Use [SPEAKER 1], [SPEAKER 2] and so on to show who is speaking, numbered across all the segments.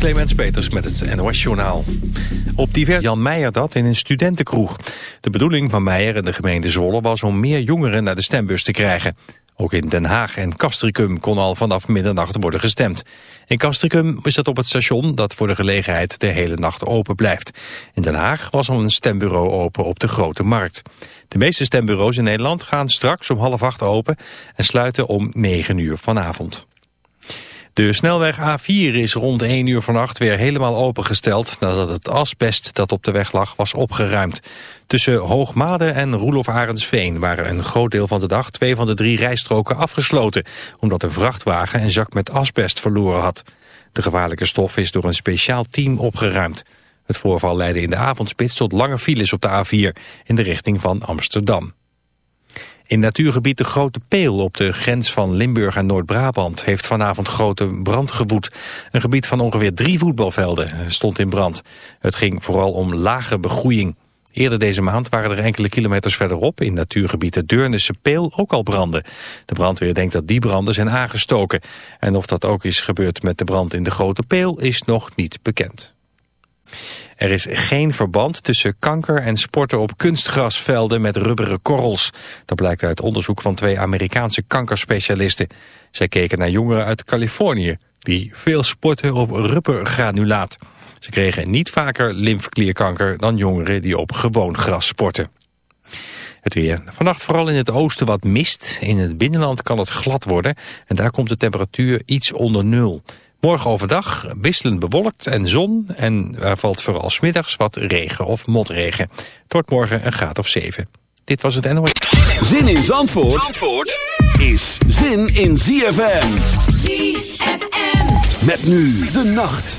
[SPEAKER 1] Clemens Peters met het NOS Journaal. Op divers Jan Meijer dat in een studentenkroeg. De bedoeling van Meijer en de gemeente Zwolle was om meer jongeren naar de stembus te krijgen. Ook in Den Haag en Castricum kon al vanaf middernacht worden gestemd. In Castricum is dat op het station dat voor de gelegenheid de hele nacht open blijft. In Den Haag was al een stembureau open op de Grote Markt. De meeste stembureaus in Nederland gaan straks om half acht open en sluiten om negen uur vanavond. De snelweg A4 is rond 1 uur vannacht weer helemaal opengesteld... nadat het asbest dat op de weg lag was opgeruimd. Tussen Hoogmade en Roelof Arendsveen waren een groot deel van de dag... twee van de drie rijstroken afgesloten... omdat een vrachtwagen een zak met asbest verloren had. De gevaarlijke stof is door een speciaal team opgeruimd. Het voorval leidde in de avondspits tot lange files op de A4... in de richting van Amsterdam. In natuurgebied de Grote Peel op de grens van Limburg en Noord-Brabant heeft vanavond grote brand gewoed. Een gebied van ongeveer drie voetbalvelden stond in brand. Het ging vooral om lage begroeiing. Eerder deze maand waren er enkele kilometers verderop in natuurgebied de Deurnisse Peel ook al branden. De brandweer denkt dat die branden zijn aangestoken. En of dat ook is gebeurd met de brand in de Grote Peel is nog niet bekend. Er is geen verband tussen kanker en sporten op kunstgrasvelden met rubberen korrels. Dat blijkt uit onderzoek van twee Amerikaanse kankerspecialisten. Zij keken naar jongeren uit Californië die veel sporten op rubbergranulaat. Ze kregen niet vaker lymfeklierkanker dan jongeren die op gewoon gras sporten. Het weer. Vannacht vooral in het oosten wat mist. In het binnenland kan het glad worden en daar komt de temperatuur iets onder nul. Morgen overdag wisselend bewolkt en zon en er valt vooral smiddags wat regen of motregen. Het wordt morgen een graad of 7. Dit was het NOS.
[SPEAKER 2] Zin in Zandvoort, Zandvoort is zin in ZFM. ZFM. Met nu de nacht.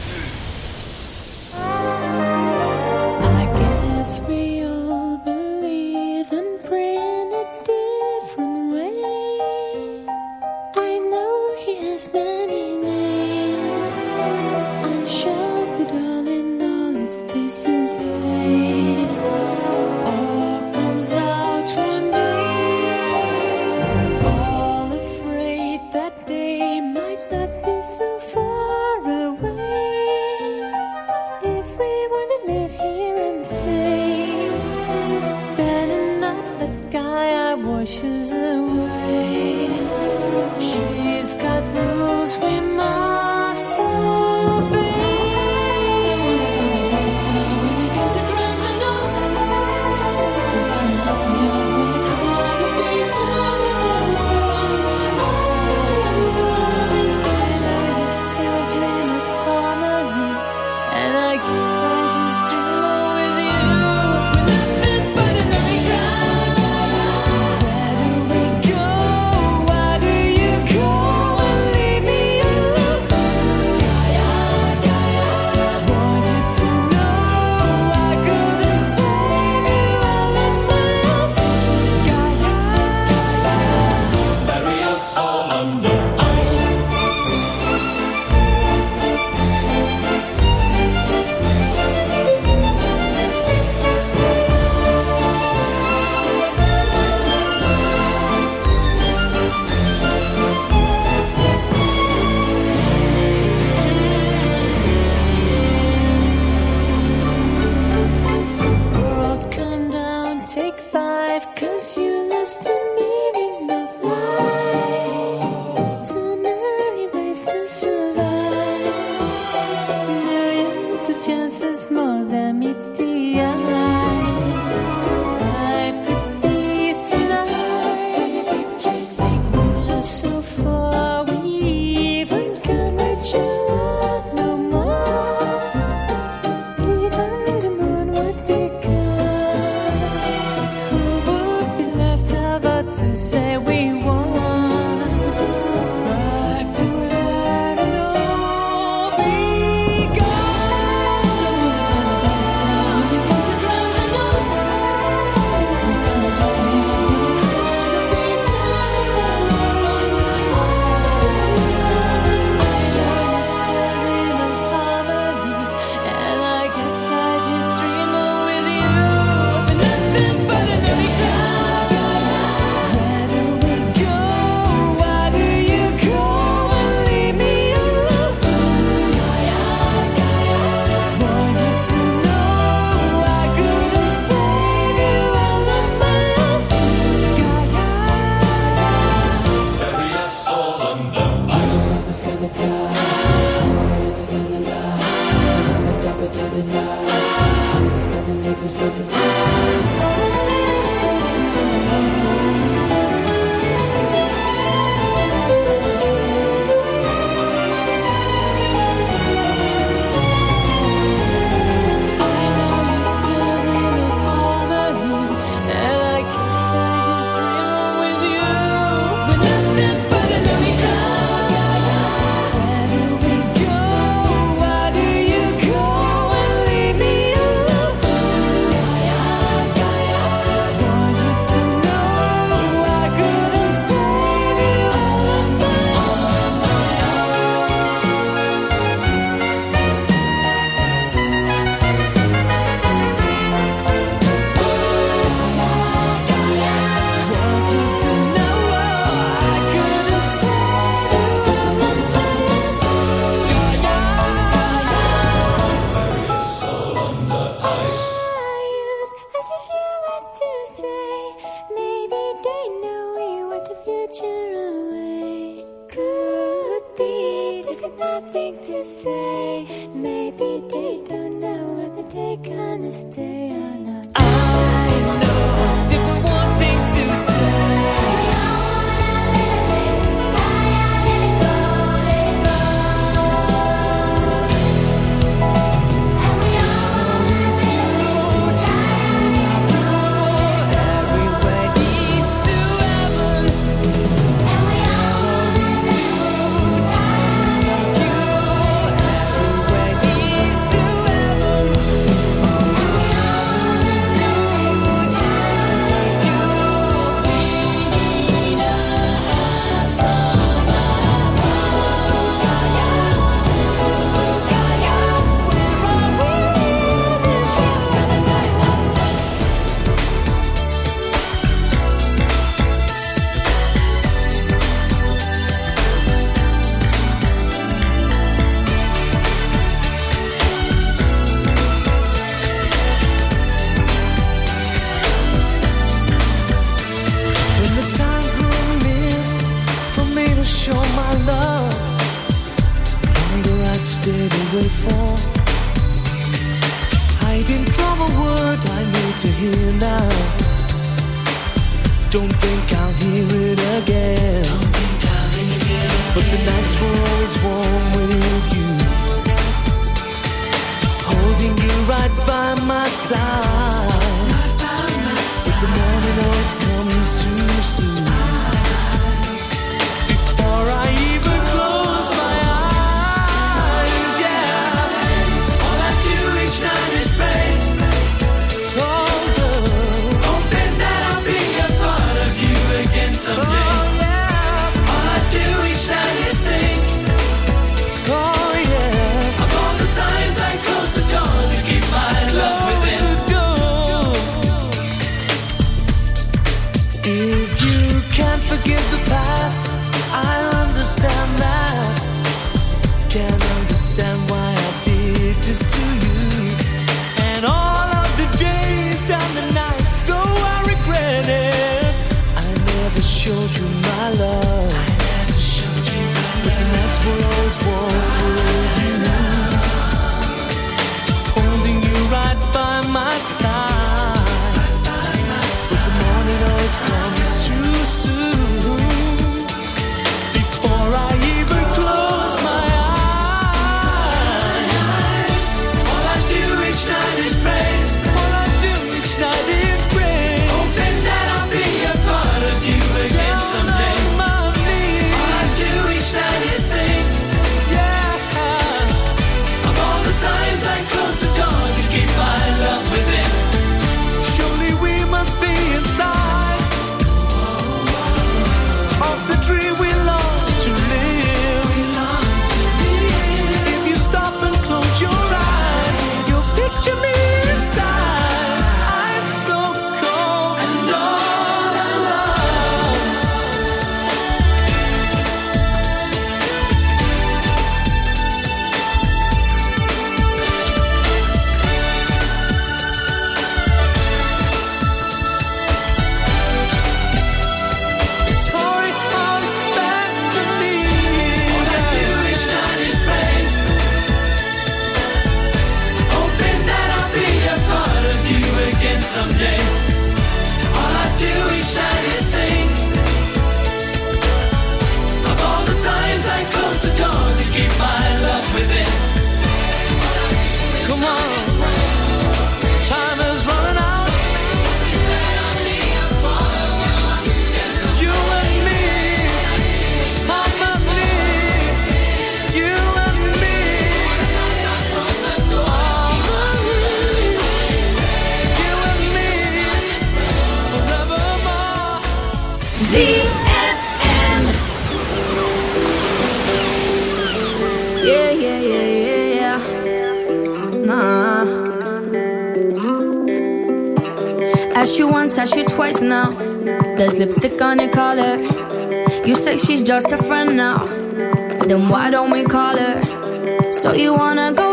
[SPEAKER 3] You wanna go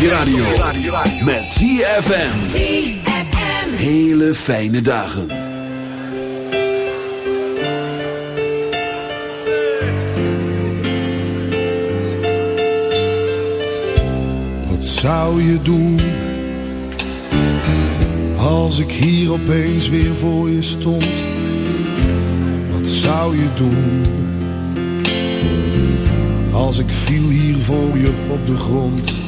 [SPEAKER 4] je radio. Met ZFM. Hele fijne dagen.
[SPEAKER 5] Wat zou je doen? Als ik hier opeens weer voor je stond. Wat zou je doen? Als ik viel hier voor je op de grond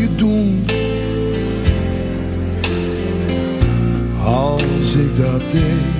[SPEAKER 5] je als ik dat deed?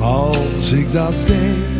[SPEAKER 5] als ik dat deed?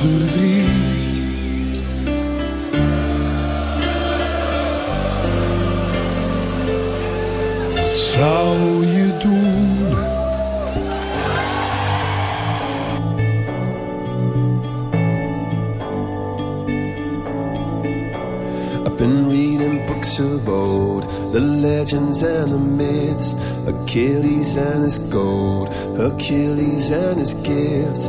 [SPEAKER 6] verdriet. Wat zou je doen? I've been reading books of old, the legends and the myths, Achilles and his gold, Hercules and his gifts.